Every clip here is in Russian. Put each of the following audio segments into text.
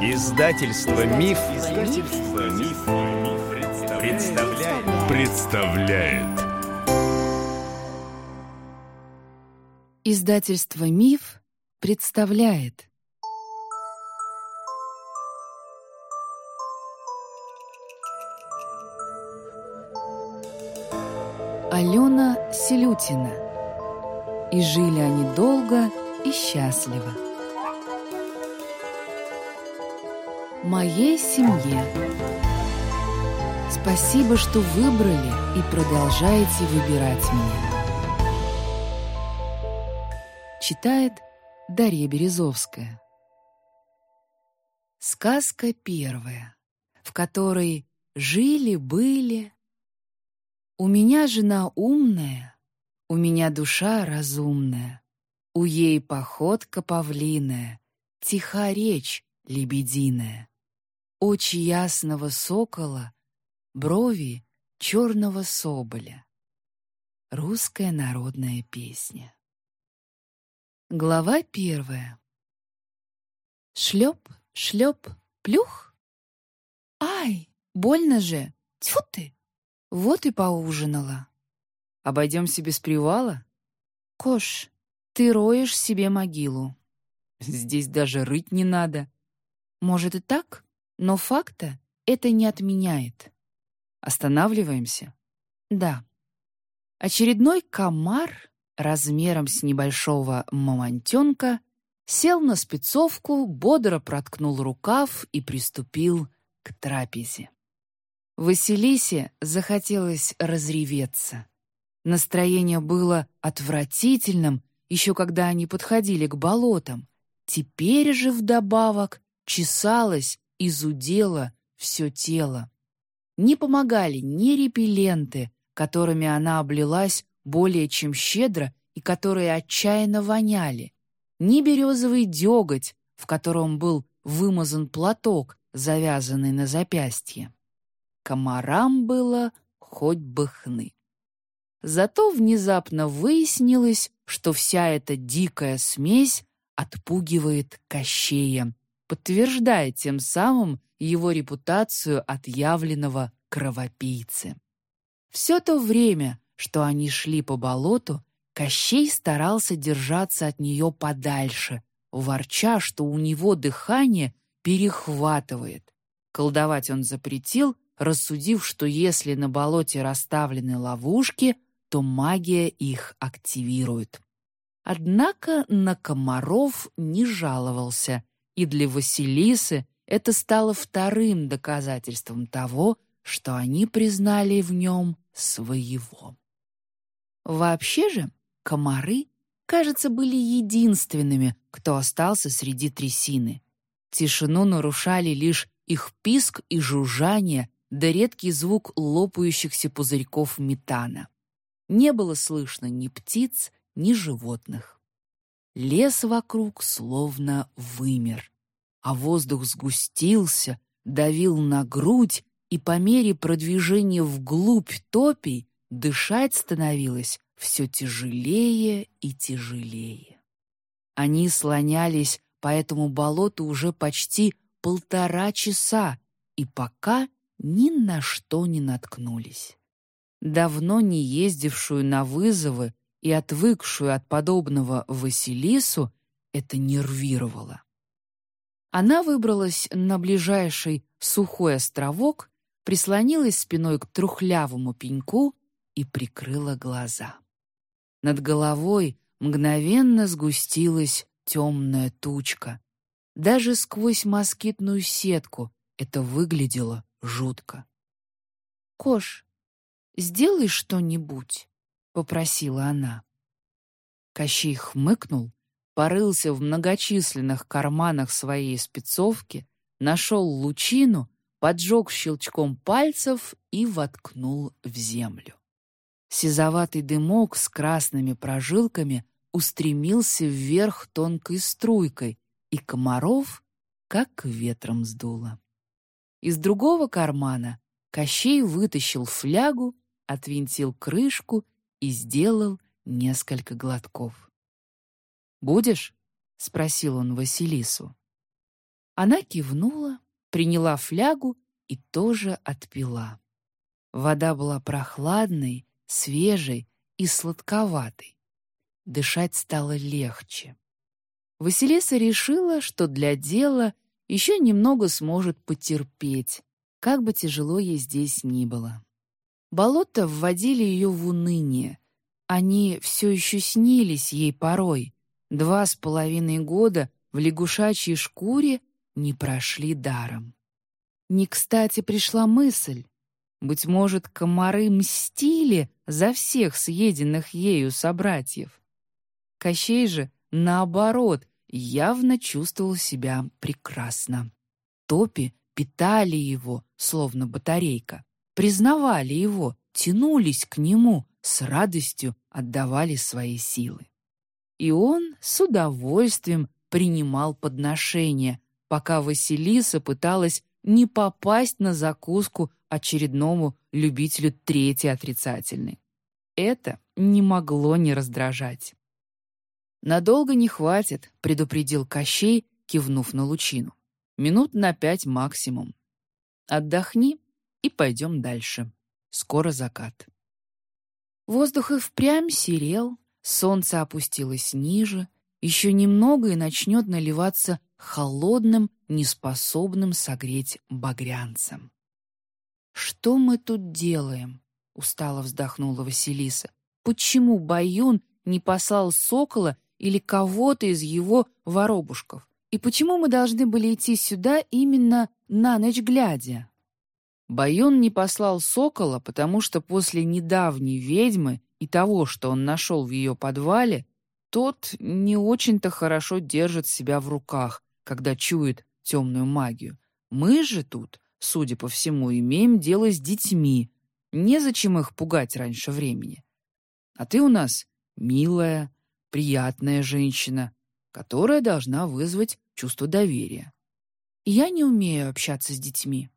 Издательство Миф, Издательство Миф, представляет. представляет. Издательство Миф представляет. Алена Селютина. И жили они долго и счастливо. Моей семье. Спасибо, что выбрали и продолжаете выбирать меня. Читает Дарья Березовская. Сказка первая, в которой жили-были у меня жена умная, у меня душа разумная, у ей походка павлиная, тиха речь лебединая, очи ясного сокола, брови черного соболя. Русская народная песня. Глава первая. Шлеп, шлеп, плюх. Ай, больно же, тьфу ты! Вот и поужинала. Обойдемся без привала? Кош, ты роешь себе могилу. Здесь даже рыть не надо. Может и так, но факта это не отменяет. Останавливаемся? Да. Очередной комар размером с небольшого мамонтенка сел на спецовку, бодро проткнул рукав и приступил к трапезе. Василисе захотелось разреветься. Настроение было отвратительным, еще когда они подходили к болотам. Теперь же вдобавок чесалось и зудело все тело. Не помогали ни репелленты, которыми она облилась более чем щедро и которые отчаянно воняли, ни березовый деготь, в котором был вымазан платок, завязанный на запястье комарам было хоть бы хны. Зато внезапно выяснилось, что вся эта дикая смесь отпугивает Кощея, подтверждая тем самым его репутацию отъявленного кровопийцы. Все то время, что они шли по болоту, Кощей старался держаться от нее подальше, ворча, что у него дыхание перехватывает. Колдовать он запретил, рассудив, что если на болоте расставлены ловушки, то магия их активирует. Однако на комаров не жаловался, и для Василисы это стало вторым доказательством того, что они признали в нем своего. Вообще же комары, кажется, были единственными, кто остался среди трясины. Тишину нарушали лишь их писк и жужжание, да редкий звук лопающихся пузырьков метана. Не было слышно ни птиц, ни животных. Лес вокруг словно вымер, а воздух сгустился, давил на грудь, и по мере продвижения вглубь топий дышать становилось все тяжелее и тяжелее. Они слонялись по этому болоту уже почти полтора часа, и пока ни на что не наткнулись. Давно не ездившую на вызовы и отвыкшую от подобного Василису это нервировало. Она выбралась на ближайший сухой островок, прислонилась спиной к трухлявому пеньку и прикрыла глаза. Над головой мгновенно сгустилась темная тучка. Даже сквозь москитную сетку это выглядело жутко. «Кош, сделай что-нибудь», — попросила она. Кощей хмыкнул, порылся в многочисленных карманах своей спецовки, нашел лучину, поджег щелчком пальцев и воткнул в землю. Сизоватый дымок с красными прожилками устремился вверх тонкой струйкой, и комаров как ветром сдуло. Из другого кармана Кощей вытащил флягу, отвинтил крышку и сделал несколько глотков. «Будешь?» — спросил он Василису. Она кивнула, приняла флягу и тоже отпила. Вода была прохладной, свежей и сладковатой. Дышать стало легче. Василиса решила, что для дела еще немного сможет потерпеть, как бы тяжело ей здесь ни было. Болота вводили ее в уныние. Они все еще снились ей порой. Два с половиной года в лягушачьей шкуре не прошли даром. Не кстати пришла мысль. Быть может, комары мстили за всех съеденных ею собратьев. Кощей же, наоборот, явно чувствовал себя прекрасно. Топи питали его, словно батарейка, признавали его, тянулись к нему, с радостью отдавали свои силы. И он с удовольствием принимал подношения, пока Василиса пыталась не попасть на закуску очередному любителю третьей отрицательной. Это не могло не раздражать. «Надолго не хватит», — предупредил Кощей, кивнув на лучину. «Минут на пять максимум. Отдохни и пойдем дальше. Скоро закат». Воздух и впрямь серел, солнце опустилось ниже, еще немного и начнет наливаться холодным, неспособным согреть багрянцем. «Что мы тут делаем?» — устало вздохнула Василиса. «Почему Баюн не послал сокола или кого-то из его воробушков? И почему мы должны были идти сюда именно на ночь глядя?» Баюн не послал сокола, потому что после недавней ведьмы и того, что он нашел в ее подвале, тот не очень-то хорошо держит себя в руках, когда чует темную магию. Мы же тут, судя по всему, имеем дело с детьми. Незачем их пугать раньше времени. А ты у нас милая, приятная женщина, которая должна вызвать чувство доверия. я не умею общаться с детьми.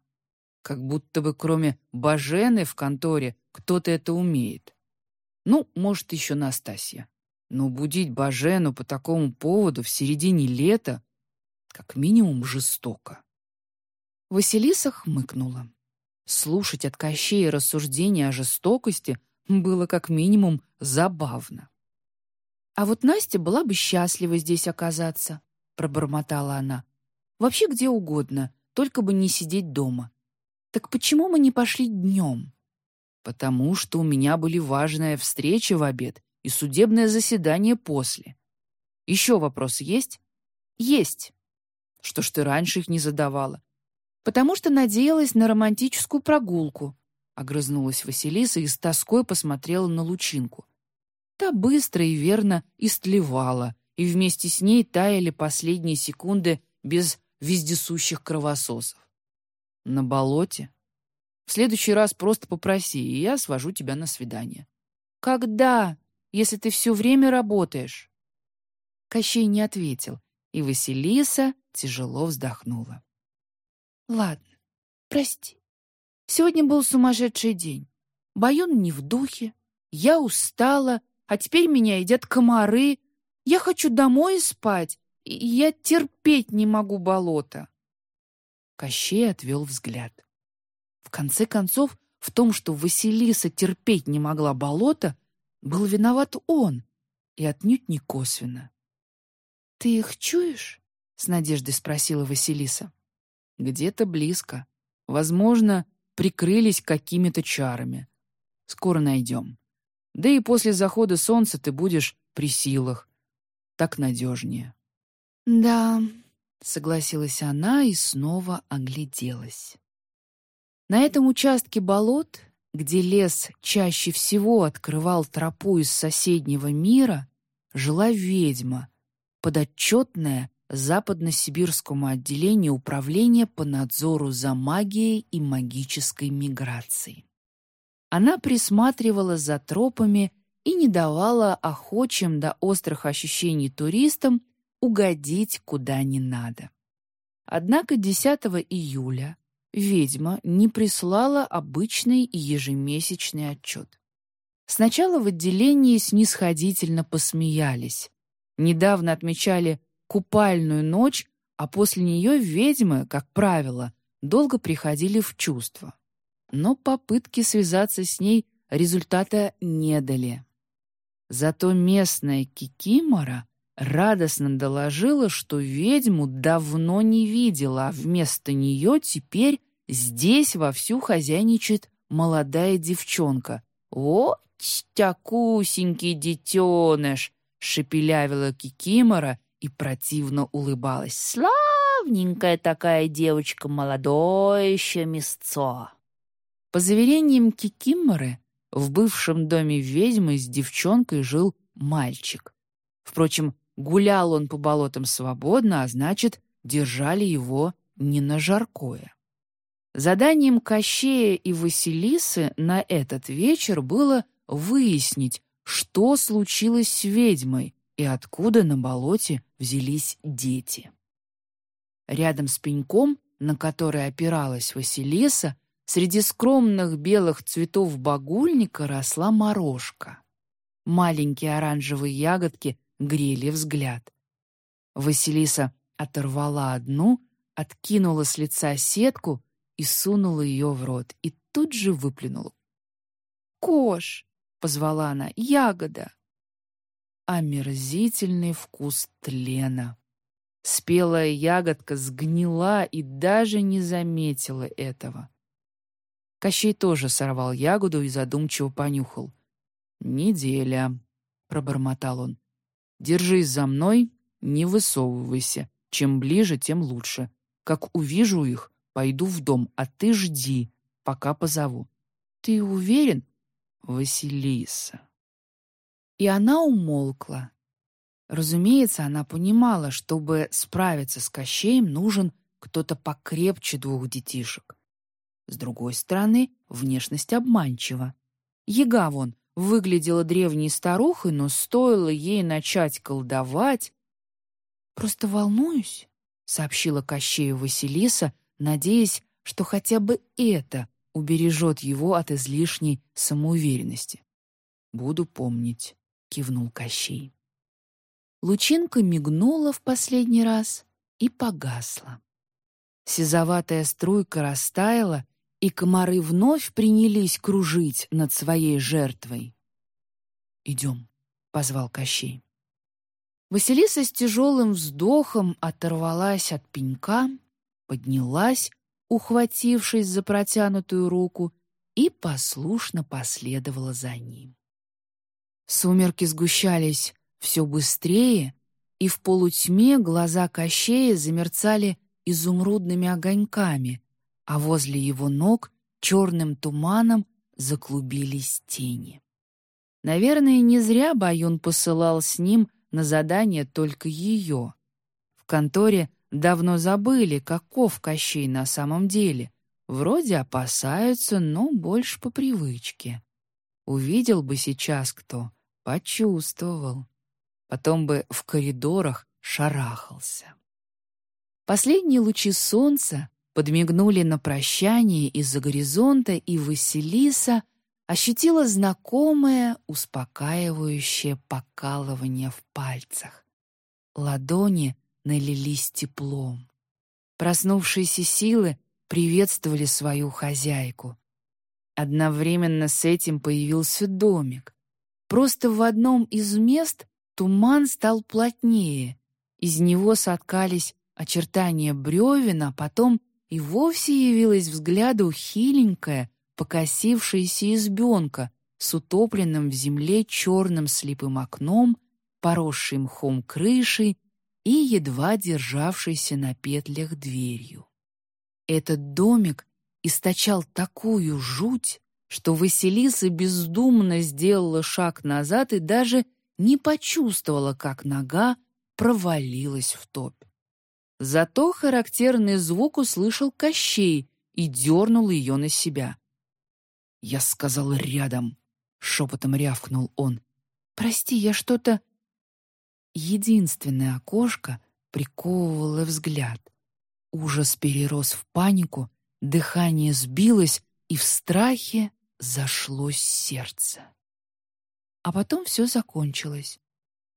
Как будто бы кроме Бажены в конторе кто-то это умеет. Ну, может, еще Настасья. Но будить Бажену по такому поводу в середине лета как минимум жестоко. Василиса хмыкнула. Слушать от Кощея рассуждения о жестокости было как минимум забавно. «А вот Настя была бы счастлива здесь оказаться», — пробормотала она. «Вообще где угодно, только бы не сидеть дома. Так почему мы не пошли днем?» «Потому что у меня были важная встреча в обед и судебное заседание после. Еще вопрос есть? Есть. Что ж ты раньше их не задавала? Потому что надеялась на романтическую прогулку, огрызнулась Василиса и с тоской посмотрела на лучинку. Та быстро и верно истлевала, и вместе с ней таяли последние секунды без вездесущих кровососов. На болоте? В следующий раз просто попроси, и я свожу тебя на свидание. Когда? если ты все время работаешь?» Кощей не ответил, и Василиса тяжело вздохнула. «Ладно, прости. Сегодня был сумасшедший день. Баюн не в духе, я устала, а теперь меня едят комары. Я хочу домой спать, и я терпеть не могу болото». Кощей отвел взгляд. В конце концов, в том, что Василиса терпеть не могла болото, был виноват он, и отнюдь не косвенно. «Ты их чуешь?» — с надеждой спросила Василиса. «Где-то близко. Возможно, прикрылись какими-то чарами. Скоро найдем. Да и после захода солнца ты будешь при силах. Так надежнее». «Да», — согласилась она и снова огляделась. На этом участке болот где лес чаще всего открывал тропу из соседнего мира, жила ведьма, подотчетная западно-сибирскому отделению управления по надзору за магией и магической миграцией. Она присматривала за тропами и не давала охочим до острых ощущений туристам угодить куда не надо. Однако 10 июля ведьма не прислала обычный ежемесячный отчет. Сначала в отделении снисходительно посмеялись. Недавно отмечали купальную ночь, а после нее ведьмы, как правило, долго приходили в чувство. Но попытки связаться с ней результата не дали. Зато местная Кикимора радостно доложила, что ведьму давно не видела, а вместо нее теперь здесь вовсю хозяйничает молодая девчонка. «О, тякусенький детеныш!» — шепелявила Кикимора и противно улыбалась. «Славненькая такая девочка, молодое еще мясцо!» По заверениям Кикиморы, в бывшем доме ведьмы с девчонкой жил мальчик. Впрочем, гулял он по болотам свободно, а значит, держали его не на жаркое. Заданием Кощея и Василисы на этот вечер было выяснить, что случилось с ведьмой и откуда на болоте взялись дети. Рядом с пеньком, на который опиралась Василиса, среди скромных белых цветов багульника росла морожка. Маленькие оранжевые ягодки грели взгляд. Василиса оторвала одну, откинула с лица сетку и сунула ее в рот, и тут же выплюнула. «Кош!» — позвала она. «Ягода!» Омерзительный вкус тлена. Спелая ягодка сгнила и даже не заметила этого. Кощей тоже сорвал ягоду и задумчиво понюхал. «Неделя», — пробормотал он. «Держись за мной, не высовывайся. Чем ближе, тем лучше. Как увижу их, Пойду в дом, а ты жди, пока позову. Ты уверен? Василиса. И она умолкла. Разумеется, она понимала, чтобы справиться с Кощеем, нужен кто-то покрепче двух детишек. С другой стороны, внешность обманчива. Яга вон выглядела древней старухой, но стоило ей начать колдовать... «Просто волнуюсь», — сообщила Кощею Василиса, надеясь, что хотя бы это убережет его от излишней самоуверенности. «Буду помнить», — кивнул Кощей. Лучинка мигнула в последний раз и погасла. Сизоватая струйка растаяла, и комары вновь принялись кружить над своей жертвой. «Идем», — позвал Кощей. Василиса с тяжелым вздохом оторвалась от пенька поднялась, ухватившись за протянутую руку, и послушно последовала за ним. Сумерки сгущались все быстрее, и в полутьме глаза Кощея замерцали изумрудными огоньками, а возле его ног черным туманом заклубились тени. Наверное, не зря Баюн посылал с ним на задание только ее. В конторе Давно забыли, каков Кощей на самом деле. Вроде опасаются, но больше по привычке. Увидел бы сейчас кто, почувствовал. Потом бы в коридорах шарахался. Последние лучи солнца подмигнули на прощание из-за горизонта, и Василиса ощутила знакомое, успокаивающее покалывание в пальцах. Ладони налились теплом. Проснувшиеся силы приветствовали свою хозяйку. Одновременно с этим появился домик. Просто в одном из мест туман стал плотнее, из него соткались очертания бревен, а потом и вовсе явилась взгляду хиленькая, покосившаяся избенка с утопленным в земле черным слепым окном, поросшей мхом крышей и едва державшейся на петлях дверью. Этот домик источал такую жуть, что Василиса бездумно сделала шаг назад и даже не почувствовала, как нога провалилась в топь. Зато характерный звук услышал Кощей и дернул ее на себя. «Я сказал рядом», — шепотом рявкнул он. «Прости, я что-то...» Единственное окошко приковывало взгляд. Ужас перерос в панику, дыхание сбилось, и в страхе зашлось сердце. А потом все закончилось.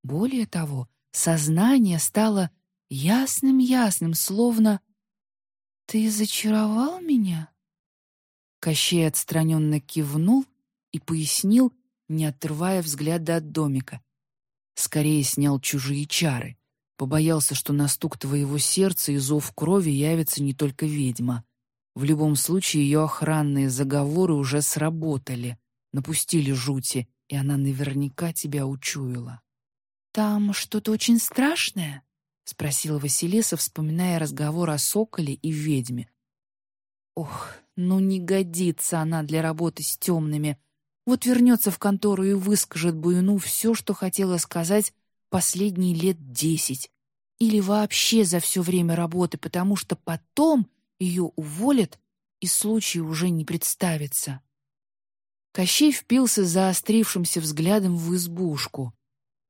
Более того, сознание стало ясным-ясным, словно «Ты зачаровал меня?» Кощей отстраненно кивнул и пояснил, не отрывая взгляда от домика. Скорее снял чужие чары. Побоялся, что на стук твоего сердца и зов крови явится не только ведьма. В любом случае, ее охранные заговоры уже сработали, напустили жути, и она наверняка тебя учуяла. «Там что-то очень страшное?» — спросила Василиса, вспоминая разговор о соколе и ведьме. «Ох, ну не годится она для работы с темными. Вот вернется в контору и выскажет Буйну все, что хотела сказать последние лет десять. Или вообще за все время работы, потому что потом ее уволят, и случай уже не представится. Кощей впился заострившимся взглядом в избушку.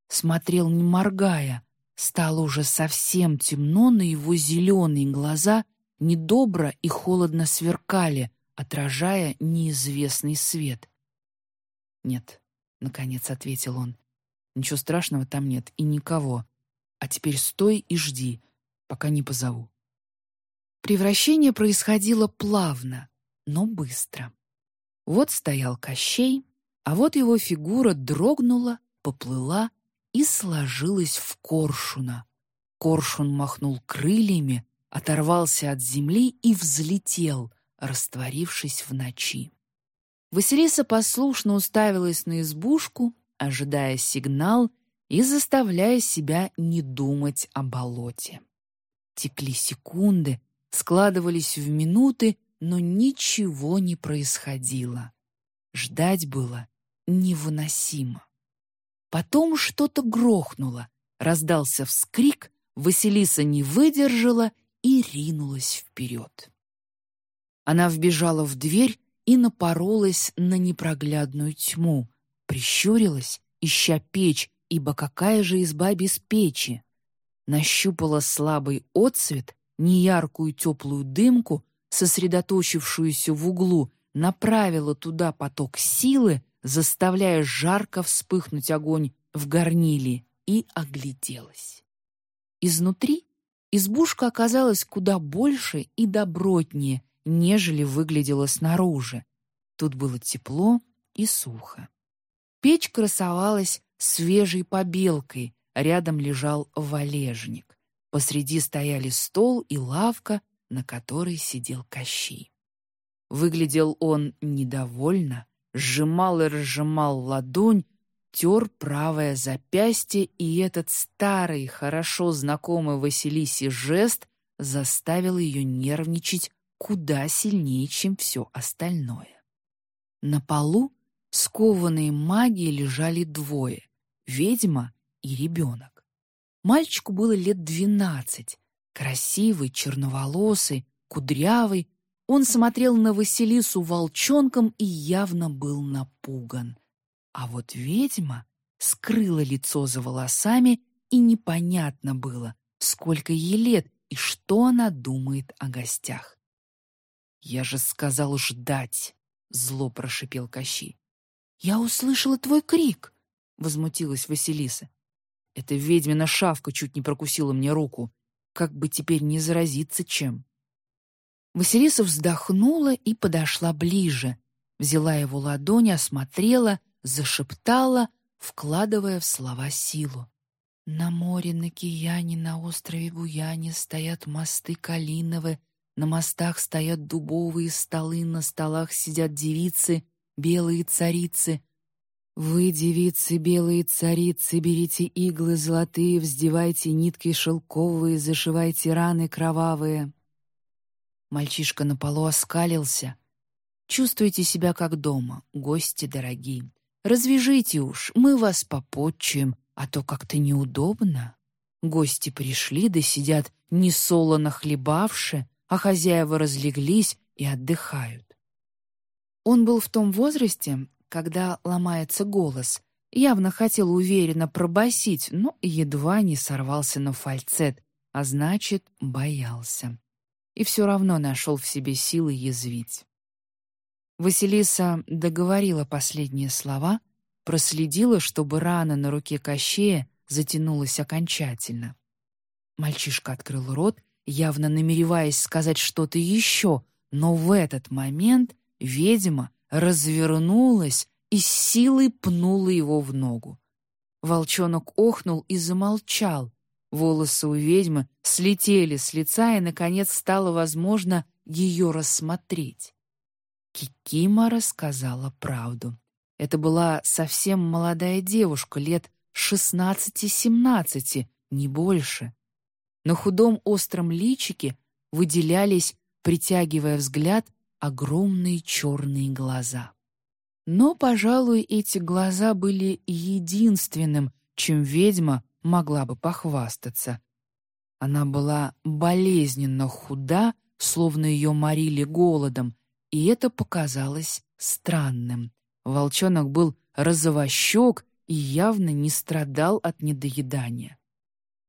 Смотрел, не моргая. Стало уже совсем темно, на его зеленые глаза недобро и холодно сверкали, отражая неизвестный свет. «Нет», — наконец ответил он, — «ничего страшного там нет и никого. А теперь стой и жди, пока не позову». Превращение происходило плавно, но быстро. Вот стоял Кощей, а вот его фигура дрогнула, поплыла и сложилась в коршуна. Коршун махнул крыльями, оторвался от земли и взлетел, растворившись в ночи. Василиса послушно уставилась на избушку, ожидая сигнал и заставляя себя не думать о болоте. Текли секунды, складывались в минуты, но ничего не происходило. Ждать было невыносимо. Потом что-то грохнуло, раздался вскрик, Василиса не выдержала и ринулась вперед. Она вбежала в дверь и напоролась на непроглядную тьму, прищурилась, ища печь, ибо какая же изба без печи? Нащупала слабый отсвет, неяркую теплую дымку, сосредоточившуюся в углу, направила туда поток силы, заставляя жарко вспыхнуть огонь в горниле, и огляделась. Изнутри избушка оказалась куда больше и добротнее, нежели выглядела снаружи. Тут было тепло и сухо. Печь красовалась свежей побелкой, рядом лежал валежник. Посреди стояли стол и лавка, на которой сидел Кощей. Выглядел он недовольно, сжимал и разжимал ладонь, тер правое запястье, и этот старый, хорошо знакомый Василисе жест заставил ее нервничать куда сильнее, чем все остальное. На полу, скованные магией, лежали двое — ведьма и ребенок. Мальчику было лет двенадцать, красивый, черноволосый, кудрявый. Он смотрел на Василису волчонком и явно был напуган. А вот ведьма скрыла лицо за волосами, и непонятно было, сколько ей лет и что она думает о гостях. «Я же сказал ждать!» — зло прошипел Кощи. «Я услышала твой крик!» — возмутилась Василиса. «Эта ведьмина шавка чуть не прокусила мне руку. Как бы теперь не заразиться чем?» Василиса вздохнула и подошла ближе, взяла его ладонь, осмотрела, зашептала, вкладывая в слова силу. «На море, на Кияне, на острове Буяне стоят мосты Калиновы, на мостах стоят дубовые столы, на столах сидят девицы, белые царицы. Вы, девицы, белые царицы, берите иглы золотые, вздевайте нитки шелковые, зашивайте раны кровавые. Мальчишка на полу оскалился. Чувствуйте себя как дома, гости дорогие. Развяжите уж, мы вас попотчуем, а то как-то неудобно. Гости пришли да сидят несолоно хлебавши, а хозяева разлеглись и отдыхают. Он был в том возрасте, когда ломается голос, явно хотел уверенно пробасить, но едва не сорвался на фальцет, а значит, боялся. И все равно нашел в себе силы язвить. Василиса договорила последние слова, проследила, чтобы рана на руке Кощея затянулась окончательно. Мальчишка открыл рот, явно намереваясь сказать что-то еще, но в этот момент ведьма развернулась и с силой пнула его в ногу. Волчонок охнул и замолчал. Волосы у ведьмы слетели с лица, и, наконец, стало возможно ее рассмотреть. Кикима рассказала правду. Это была совсем молодая девушка, лет шестнадцати-семнадцати, не больше. На худом остром личике выделялись, притягивая взгляд, огромные черные глаза. Но, пожалуй, эти глаза были единственным, чем ведьма могла бы похвастаться. Она была болезненно худа, словно ее морили голодом, и это показалось странным. Волчонок был розовощек и явно не страдал от недоедания.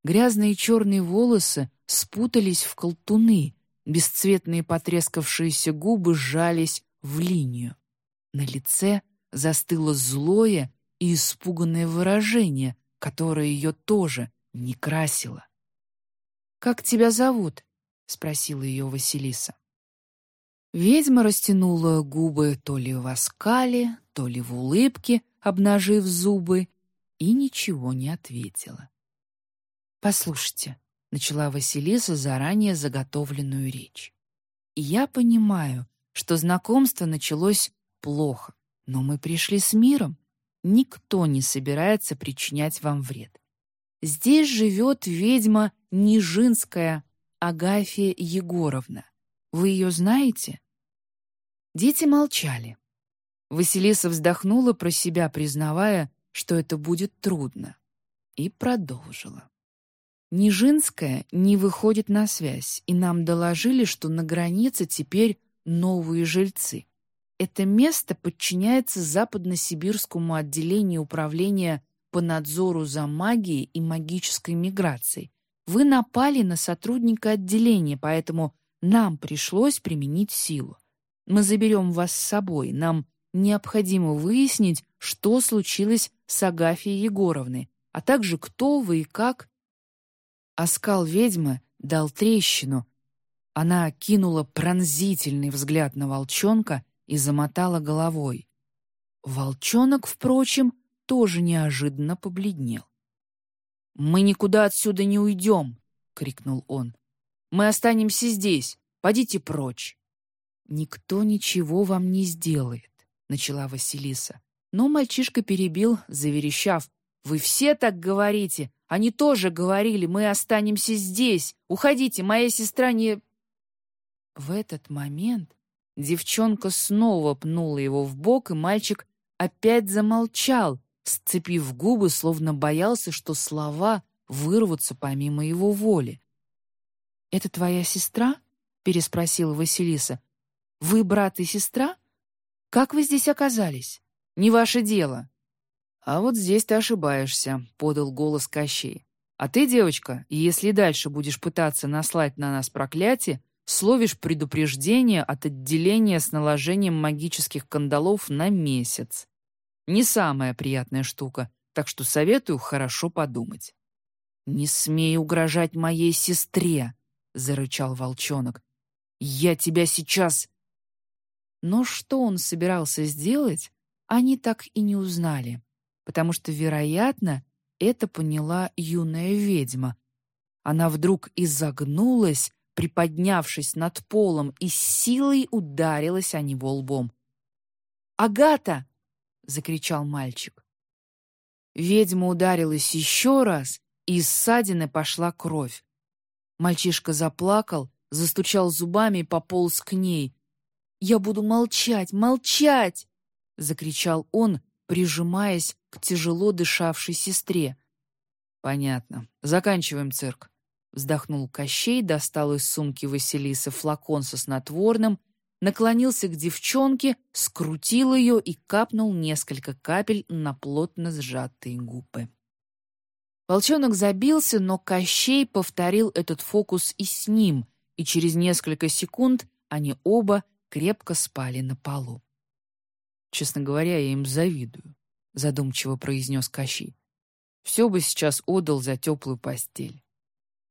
Грязные черные волосы спутались в колтуны, бесцветные потрескавшиеся губы сжались в линию. На лице застыло злое и испуганное выражение, которое ее тоже не красило. «Как тебя зовут?» — спросила ее Василиса. Ведьма растянула губы то ли в оскале, то ли в улыбке, обнажив зубы, и ничего не ответила. «Послушайте», — начала Василиса заранее заготовленную речь. «Я понимаю, что знакомство началось плохо, но мы пришли с миром. Никто не собирается причинять вам вред. Здесь живет ведьма Нижинская Агафья Егоровна. Вы ее знаете?» Дети молчали. Василиса вздохнула про себя, признавая, что это будет трудно, и продолжила. Нижинская не выходит на связь, и нам доложили, что на границе теперь новые жильцы. Это место подчиняется Западно-Сибирскому отделению управления по надзору за магией и магической миграцией. Вы напали на сотрудника отделения, поэтому нам пришлось применить силу. Мы заберем вас с собой. Нам необходимо выяснить, что случилось с Агафьей Егоровной, а также кто вы и как. Оскал ведьмы дал трещину. Она кинула пронзительный взгляд на волчонка и замотала головой. Волчонок, впрочем, тоже неожиданно побледнел. «Мы никуда отсюда не уйдем!» — крикнул он. «Мы останемся здесь. Пойдите прочь!» «Никто ничего вам не сделает», — начала Василиса. Но мальчишка перебил, заверещав. «Вы все так говорите! Они тоже говорили, мы останемся здесь! Уходите, моя сестра не...» В этот момент Девчонка снова пнула его в бок, и мальчик опять замолчал, сцепив губы, словно боялся, что слова вырвутся помимо его воли. «Это твоя сестра?» — переспросила Василиса. «Вы брат и сестра? Как вы здесь оказались? Не ваше дело». «А вот здесь ты ошибаешься», — подал голос Кощей. «А ты, девочка, если дальше будешь пытаться наслать на нас проклятие, словишь предупреждение от отделения с наложением магических кандалов на месяц. Не самая приятная штука, так что советую хорошо подумать. «Не смей угрожать моей сестре!» — зарычал волчонок. «Я тебя сейчас...» Но что он собирался сделать, они так и не узнали, потому что, вероятно, это поняла юная ведьма. Она вдруг изогнулась, приподнявшись над полом, и с силой ударилась о него лбом. «Агата!» — закричал мальчик. Ведьма ударилась еще раз, и из ссадины пошла кровь. Мальчишка заплакал, застучал зубами и пополз к ней. «Я буду молчать, молчать!» — закричал он, прижимаясь к тяжело дышавшей сестре. «Понятно. Заканчиваем цирк. Вздохнул Кощей, достал из сумки Василисы флакон со снотворным, наклонился к девчонке, скрутил ее и капнул несколько капель на плотно сжатые губы. Волчонок забился, но Кощей повторил этот фокус и с ним, и через несколько секунд они оба крепко спали на полу. «Честно говоря, я им завидую», — задумчиво произнес Кощей. «Все бы сейчас отдал за теплую постель».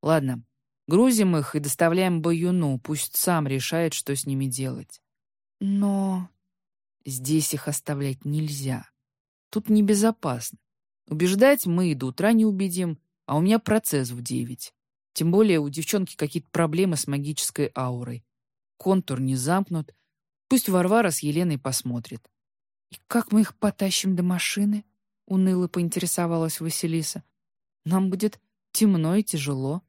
Ладно, грузим их и доставляем Баюну, пусть сам решает, что с ними делать. Но здесь их оставлять нельзя. Тут небезопасно. Убеждать мы и до утра не убедим, а у меня процесс в девять. Тем более у девчонки какие-то проблемы с магической аурой. Контур не замкнут. Пусть Варвара с Еленой посмотрит. «И как мы их потащим до машины?» — уныло поинтересовалась Василиса. «Нам будет темно и тяжело».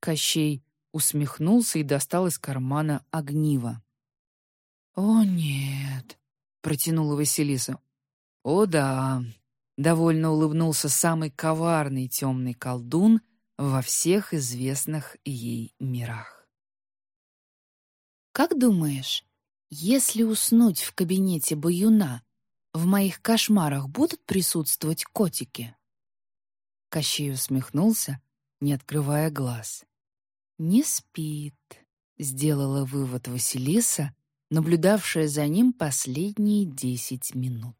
Кощей усмехнулся и достал из кармана огниво. «О, нет!» — протянула Василиса. «О, да!» — довольно улыбнулся самый коварный темный колдун во всех известных ей мирах. «Как думаешь, если уснуть в кабинете Баюна, в моих кошмарах будут присутствовать котики?» Кощей усмехнулся, не открывая глаз. «Не спит», — сделала вывод Василиса, наблюдавшая за ним последние десять минут.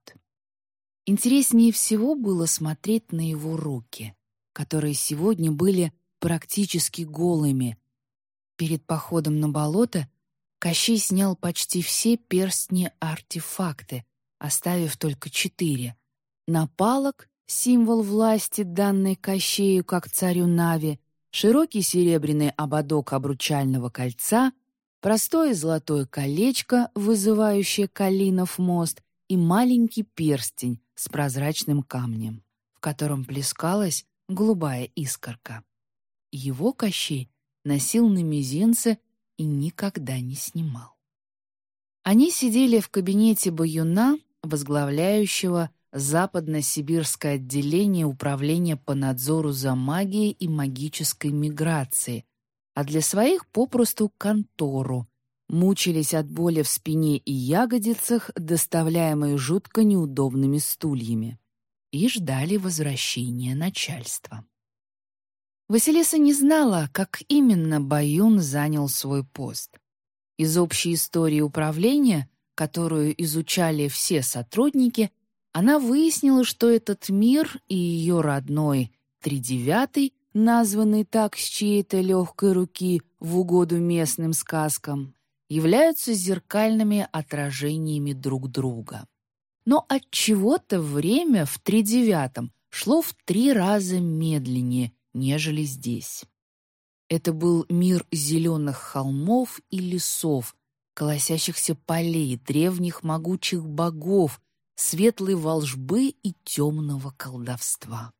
Интереснее всего было смотреть на его руки, которые сегодня были практически голыми. Перед походом на болото Кощей снял почти все перстни-артефакты, оставив только четыре. Напалок — символ власти, данной Кощею как царю Нави, широкий серебряный ободок обручального кольца, простое золотое колечко, вызывающее Калинов мост, и маленький перстень с прозрачным камнем, в котором плескалась голубая искорка. Его Кощей носил на мизинце и никогда не снимал. Они сидели в кабинете Баюна, возглавляющего Западно-Сибирское отделение Управления по надзору за магией и магической миграцией, а для своих попросту контору, мучились от боли в спине и ягодицах, доставляемой жутко неудобными стульями, и ждали возвращения начальства. Василиса не знала, как именно Баюн занял свой пост. Из общей истории управления, которую изучали все сотрудники, она выяснила, что этот мир и ее родной Тридевятый, названный так с чьей-то легкой руки в угоду местным сказкам, являются зеркальными отражениями друг друга. Но от чего-то время в тридевятом шло в три раза медленнее, нежели здесь. Это был мир зеленых холмов и лесов, колосящихся полей, древних могучих богов, светлой волжбы и темного колдовства.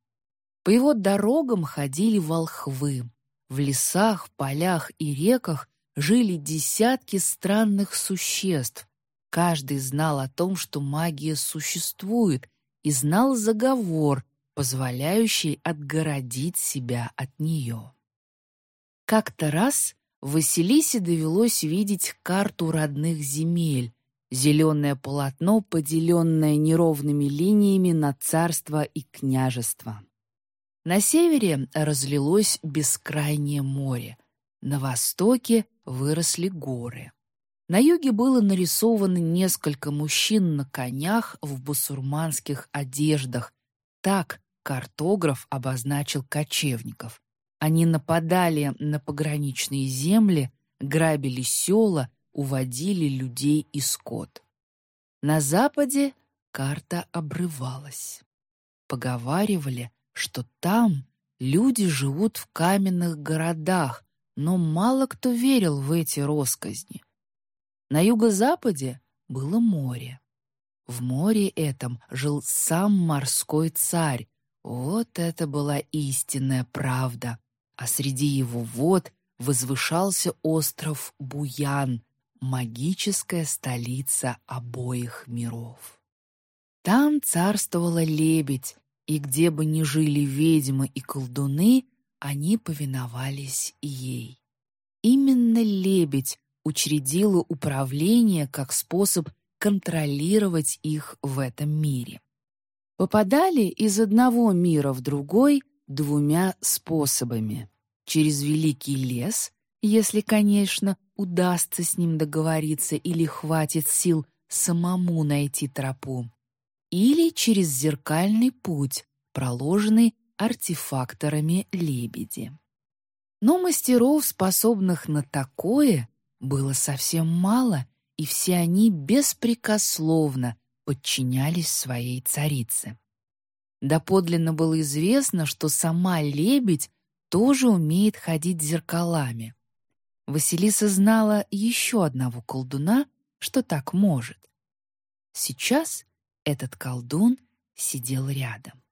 По его дорогам ходили волхвы. В лесах, полях и реках жили десятки странных существ. Каждый знал о том, что магия существует, и знал заговор, позволяющий отгородить себя от нее. Как-то раз Василисе довелось видеть карту родных земель, зеленое полотно, поделенное неровными линиями на царство и княжество. На севере разлилось бескрайнее море, на востоке выросли горы. На юге было нарисовано несколько мужчин на конях в бусурманских одеждах. Так картограф обозначил кочевников. Они нападали на пограничные земли, грабили села, уводили людей и скот. На западе карта обрывалась. Поговаривали, что там люди живут в каменных городах, но мало кто верил в эти росказни. На юго-западе было море. В море этом жил сам морской царь. Вот это была истинная правда. А среди его вод возвышался остров Буян, магическая столица обоих миров. Там царствовала лебедь, и где бы ни жили ведьмы и колдуны, они повиновались ей. Именно лебедь учредила управление как способ контролировать их в этом мире. Попадали из одного мира в другой двумя способами. Через великий лес, если, конечно, удастся с ним договориться или хватит сил самому найти тропу, или через зеркальный путь, проложенный артефакторами лебеди. Но мастеров, способных на такое, было совсем мало, и все они беспрекословно подчинялись своей царице. Доподлинно было известно, что сама лебедь тоже умеет ходить зеркалами. Василиса знала еще одного колдуна, что так может. Сейчас этот колдун сидел рядом.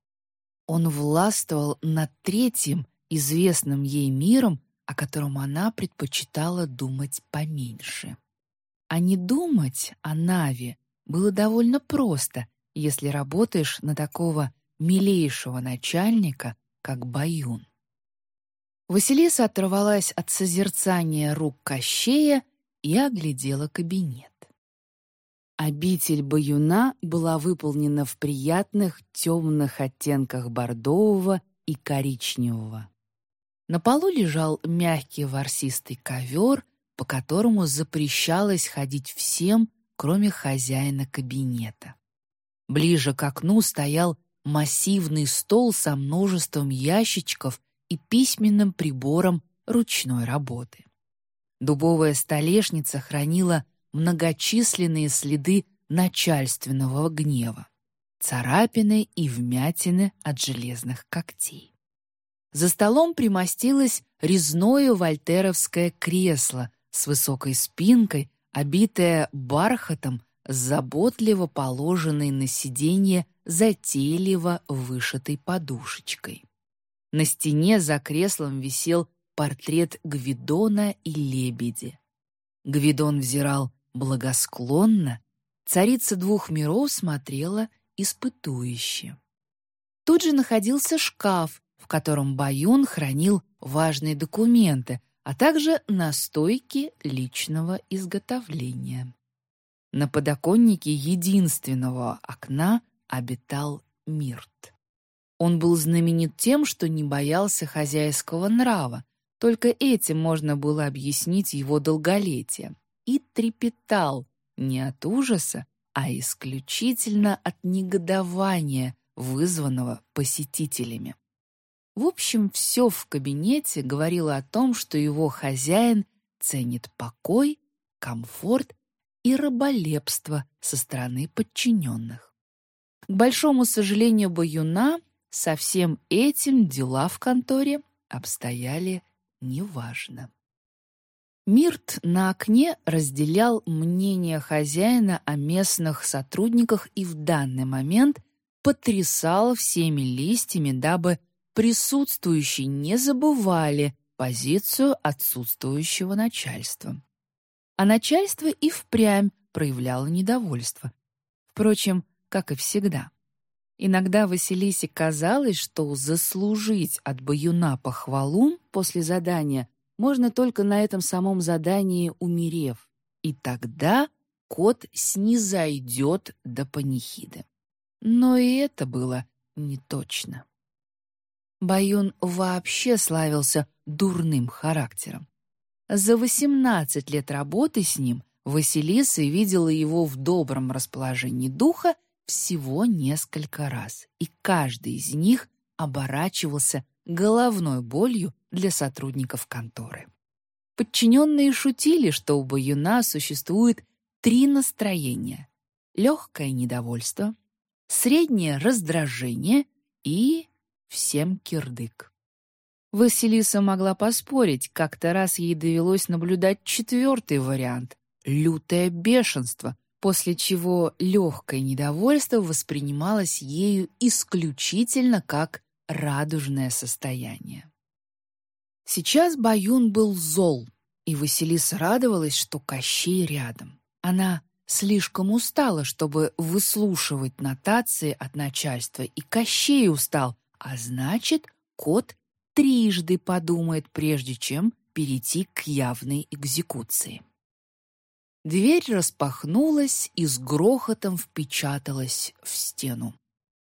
Он властвовал над третьим, известным ей миром, о котором она предпочитала думать поменьше. А не думать о Наве было довольно просто, если работаешь на такого милейшего начальника, как Баюн. Василиса оторвалась от созерцания рук Кощея и оглядела кабинет. Обитель баюна была выполнена в приятных темных оттенках бордового и коричневого. На полу лежал мягкий ворсистый ковер, по которому запрещалось ходить всем, кроме хозяина кабинета. Ближе к окну стоял массивный стол со множеством ящичков и письменным прибором ручной работы. Дубовая столешница хранила многочисленные следы начальственного гнева, царапины и вмятины от железных когтей. За столом примостилось резное вольтеровское кресло с высокой спинкой, обитое бархатом заботливо положенной на сиденье затейливо вышитой подушечкой. На стене за креслом висел портрет Гвидона и лебеди. Гвидон взирал благосклонно, царица двух миров смотрела испытующе. Тут же находился шкаф, в котором Баюн хранил важные документы, а также настойки личного изготовления. На подоконнике единственного окна обитал Мирт. Он был знаменит тем, что не боялся хозяйского нрава, только этим можно было объяснить его долголетие и трепетал не от ужаса, а исключительно от негодования, вызванного посетителями. В общем, все в кабинете говорило о том, что его хозяин ценит покой, комфорт и раболепство со стороны подчиненных. К большому сожалению Баюна, со всем этим дела в конторе обстояли неважно. Мирт на окне разделял мнение хозяина о местных сотрудниках и в данный момент потрясал всеми листьями, дабы присутствующие не забывали позицию отсутствующего начальства. А начальство и впрямь проявляло недовольство. Впрочем, как и всегда. Иногда Василисе казалось, что заслужить от баюна похвалу после задания можно только на этом самом задании умерев, и тогда кот снизойдет до панихиды. Но и это было не точно. Баюн вообще славился дурным характером. За 18 лет работы с ним Василиса видела его в добром расположении духа всего несколько раз, и каждый из них оборачивался головной болью для сотрудников конторы. Подчиненные шутили, что у Баюна существует три настроения — легкое недовольство, среднее раздражение и всем кирдык. Василиса могла поспорить, как-то раз ей довелось наблюдать четвертый вариант — лютое бешенство, после чего легкое недовольство воспринималось ею исключительно как радужное состояние. Сейчас Баюн был зол, и Василиса радовалась, что Кощей рядом. Она слишком устала, чтобы выслушивать нотации от начальства, и Кощей устал, а значит, кот трижды подумает, прежде чем перейти к явной экзекуции. Дверь распахнулась и с грохотом впечаталась в стену.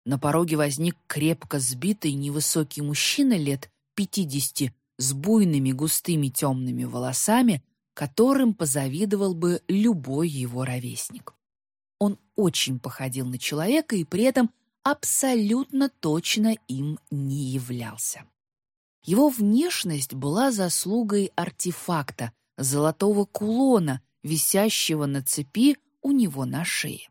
На пороге возник крепко сбитый невысокий мужчина лет пятидесяти с буйными густыми темными волосами, которым позавидовал бы любой его ровесник. Он очень походил на человека и при этом абсолютно точно им не являлся. Его внешность была заслугой артефакта, золотого кулона, висящего на цепи у него на шее.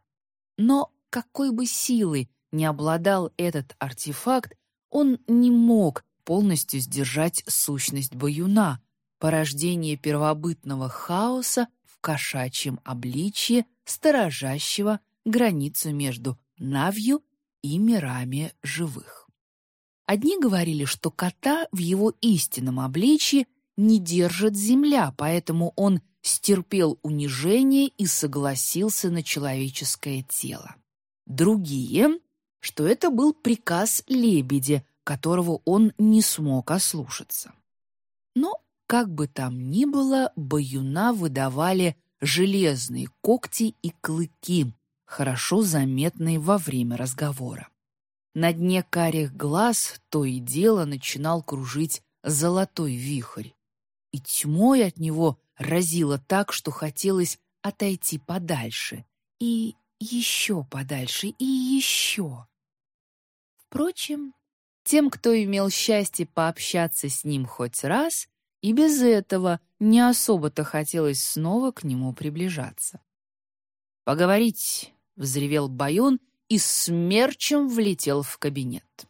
Но какой бы силой не обладал этот артефакт, он не мог полностью сдержать сущность баюна, порождение первобытного хаоса в кошачьем обличье, сторожащего границу между Навью и мирами живых. Одни говорили, что кота в его истинном обличье не держит земля, поэтому он стерпел унижение и согласился на человеческое тело. Другие, что это был приказ лебедя, которого он не смог ослушаться. Но, как бы там ни было, баюна выдавали железные когти и клыки, хорошо заметные во время разговора. На дне карих глаз то и дело начинал кружить золотой вихрь, и тьмой от него разило так, что хотелось отойти подальше, и еще подальше, и еще. Впрочем, тем, кто имел счастье пообщаться с ним хоть раз, и без этого не особо-то хотелось снова к нему приближаться. «Поговорить!» — взревел Байон и смерчем влетел в кабинет.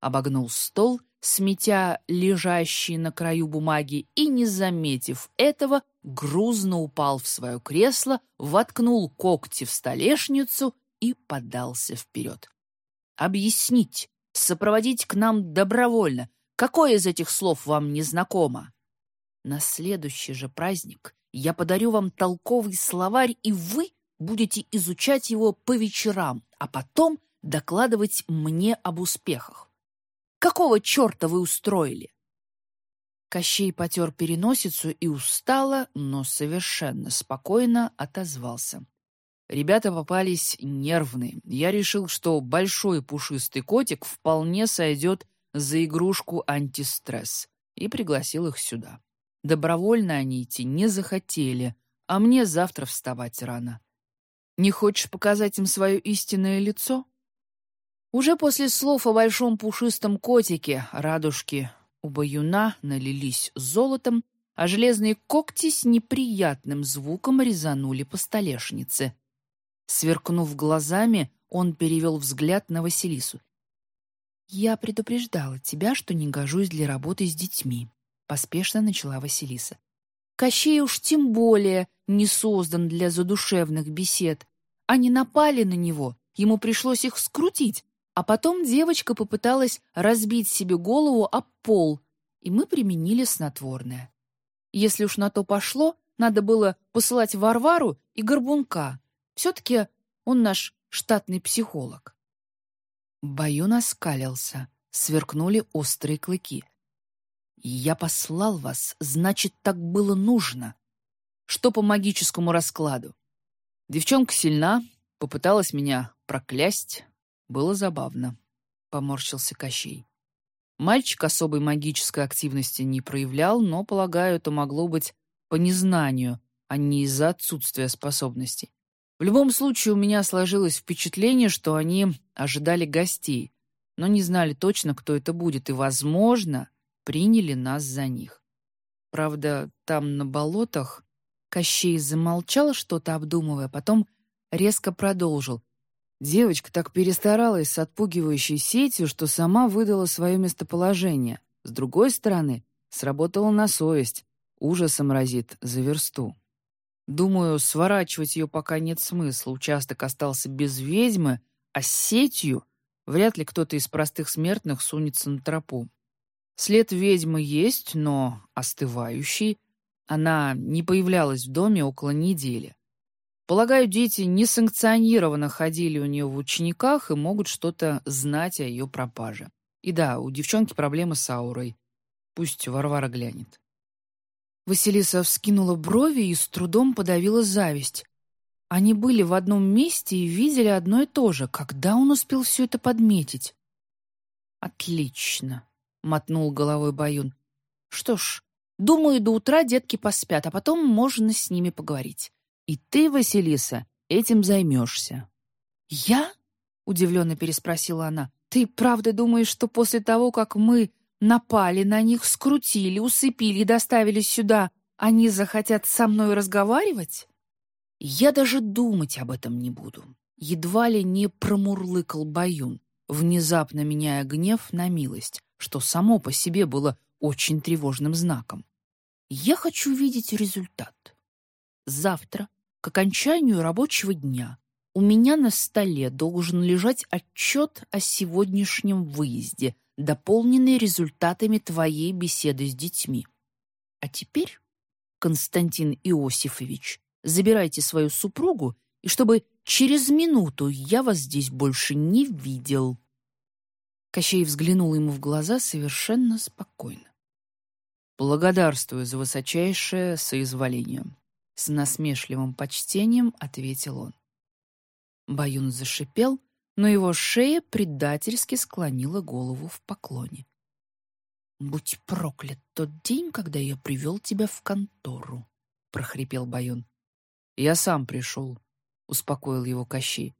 Обогнул стол, сметя лежащие на краю бумаги, и, не заметив этого, грузно упал в свое кресло, воткнул когти в столешницу и подался вперед. «Объяснить, сопроводить к нам добровольно. Какое из этих слов вам не знакомо?» На следующий же праздник я подарю вам толковый словарь, и вы будете изучать его по вечерам, а потом докладывать мне об успехах. Какого черта вы устроили?» Кощей потер переносицу и устало, но совершенно спокойно отозвался. Ребята попались нервные. Я решил, что большой пушистый котик вполне сойдет за игрушку антистресс, и пригласил их сюда. Добровольно они идти не захотели, а мне завтра вставать рано. Не хочешь показать им свое истинное лицо? Уже после слов о большом пушистом котике радужки у баюна налились золотом, а железные когти с неприятным звуком резанули по столешнице. Сверкнув глазами, он перевел взгляд на Василису. «Я предупреждала тебя, что не гожусь для работы с детьми», — поспешно начала Василиса. Кощей уж тем более не создан для задушевных бесед. Они напали на него, ему пришлось их скрутить, а потом девочка попыталась разбить себе голову об пол, и мы применили снотворное. Если уж на то пошло, надо было посылать Варвару и Горбунка. Все-таки он наш штатный психолог. Баюн оскалился, сверкнули острые клыки. «Я послал вас, значит, так было нужно. Что по магическому раскладу? Девчонка сильна, попыталась меня проклясть. Было забавно. Поморщился Кощей. Мальчик особой магической активности не проявлял, но, полагаю, это могло быть по незнанию, а не из-за отсутствия способностей. В любом случае, у меня сложилось впечатление, что они ожидали гостей, но не знали точно, кто это будет, и, возможно, приняли нас за них. Правда, там, на болотах, Кощей замолчал, что-то обдумывая, потом резко продолжил. Девочка так перестаралась с отпугивающей сетью, что сама выдала свое местоположение. С другой стороны, сработала на совесть. Ужасом разит за версту. Думаю, сворачивать ее пока нет смысла. Участок остался без ведьмы, а с сетью вряд ли кто-то из простых смертных сунется на тропу. След ведьмы есть, но остывающий. Она не появлялась в доме около недели. Полагаю, дети несанкционированно ходили у нее в учениках и могут что-то знать о ее пропаже. И да, у девчонки проблемы с аурой. Пусть Варвара глянет. Василиса вскинула брови и с трудом подавила зависть. Они были в одном месте и видели одно и то же. Когда он успел все это подметить? «Отлично», — мотнул головой Баюн. «Что ж, думаю, до утра детки поспят, а потом можно с ними поговорить. И ты, Василиса, этим займешься». «Я?» — удивленно переспросила она. «Ты правда думаешь, что после того, как мы напали на них, скрутили, усыпили и доставили сюда, они захотят со мной разговаривать? Я даже думать об этом не буду. Едва ли не промурлыкал Баюн, внезапно меняя гнев на милость, что само по себе было очень тревожным знаком. Я хочу видеть результат. Завтра, к окончанию рабочего дня, у меня на столе должен лежать отчет о сегодняшнем выезде, дополненный результатами твоей беседы с детьми. А теперь, Константин Иосифович, забирайте свою супругу, и чтобы через минуту я вас здесь больше не видел. Кощей взглянул ему в глаза совершенно спокойно. «Благодарствую за высочайшее соизволение», — с насмешливым почтением ответил он. Баюн зашипел, но его шея предательски склонила голову в поклоне. «Будь проклят тот день, когда я привел тебя в контору», — прохрипел Баюн. «Я сам пришел», — успокоил его Кощей.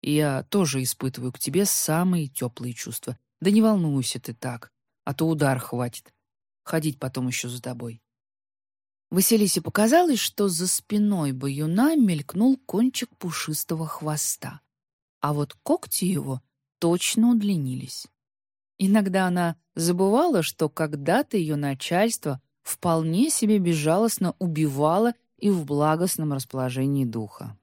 «И я тоже испытываю к тебе самые теплые чувства. Да не волнуйся ты так, а то удар хватит. Ходить потом еще за тобой». Василисе показалось, что за спиной баюна мелькнул кончик пушистого хвоста, а вот когти его точно удлинились. Иногда она забывала, что когда-то ее начальство вполне себе безжалостно убивало и в благостном расположении духа.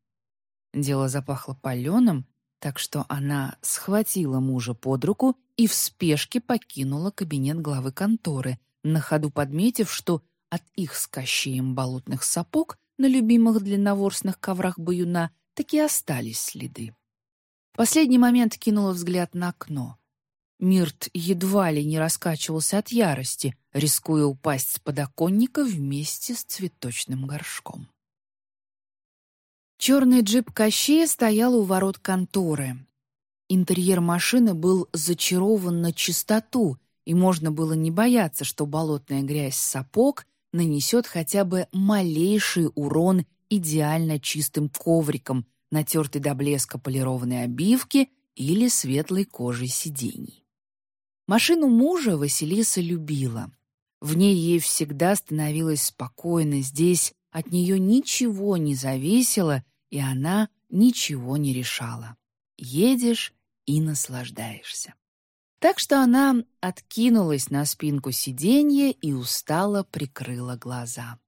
Дело запахло паленым, так что она схватила мужа под руку и в спешке покинула кабинет главы конторы, на ходу подметив, что от их с болотных сапог на любимых длинноворстных коврах баюна таки остались следы. Последний момент кинула взгляд на окно. Мирт едва ли не раскачивался от ярости, рискуя упасть с подоконника вместе с цветочным горшком. Черный джип Кощея стоял у ворот конторы. Интерьер машины был зачарован на чистоту, и можно было не бояться, что болотная грязь сапог нанесет хотя бы малейший урон идеально чистым ковриком, натертой до блеска полированной обивки или светлой кожей сидений. Машину мужа Василиса любила. В ней ей всегда становилось спокойно, здесь от нее ничего не зависело, и она ничего не решала. Едешь и наслаждаешься. Так что она откинулась на спинку сиденья и устало прикрыла глаза.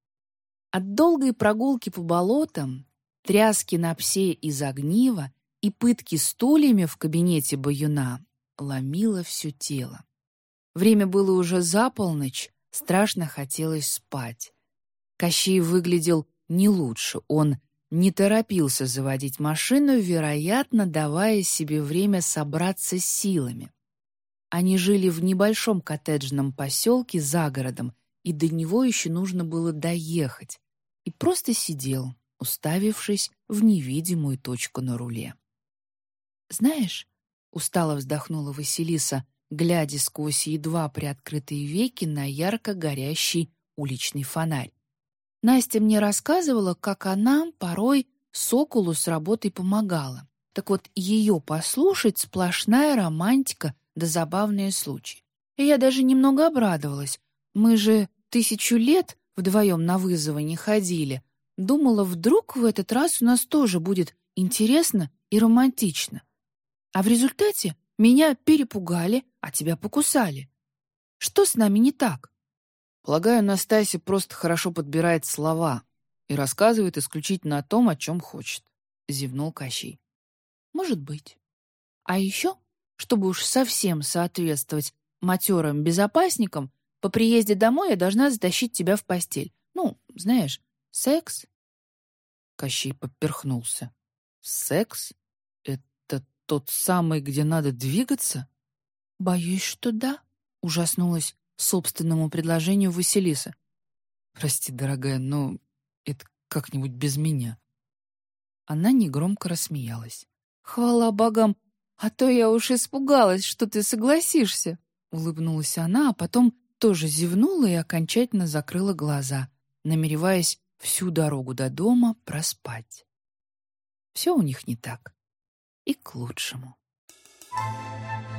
От долгой прогулки по болотам, тряски на псе из огнива и пытки стульями в кабинете баюна ломило все тело. Время было уже за полночь, страшно хотелось спать. Кощей выглядел не лучше, он не торопился заводить машину, вероятно, давая себе время собраться с силами. Они жили в небольшом коттеджном поселке за городом, и до него еще нужно было доехать. И просто сидел, уставившись в невидимую точку на руле. «Знаешь», — устало вздохнула Василиса, глядя сквозь едва приоткрытые веки на ярко горящий уличный фонарь. Настя мне рассказывала, как она порой Соколу с работой помогала. Так вот, ее послушать сплошная романтика да забавные случаи. И я даже немного обрадовалась. Мы же тысячу лет вдвоем на вызовы не ходили. Думала, вдруг в этот раз у нас тоже будет интересно и романтично. А в результате меня перепугали, а тебя покусали. Что с нами не так? Полагаю, Настасья просто хорошо подбирает слова и рассказывает исключительно о том, о чем хочет, — зевнул Кощей. Может быть. А еще чтобы уж совсем соответствовать матерым безопасникам, по приезде домой я должна затащить тебя в постель. Ну, знаешь, секс. Кощей поперхнулся. Секс? Это тот самый, где надо двигаться? Боюсь, что да, ужаснулась собственному предложению Василиса. Прости, дорогая, но это как-нибудь без меня. Она негромко рассмеялась. Хвала богам, «А то я уж испугалась, что ты согласишься», — улыбнулась она, а потом тоже зевнула и окончательно закрыла глаза, намереваясь всю дорогу до дома проспать. Все у них не так. И к лучшему. Thank you.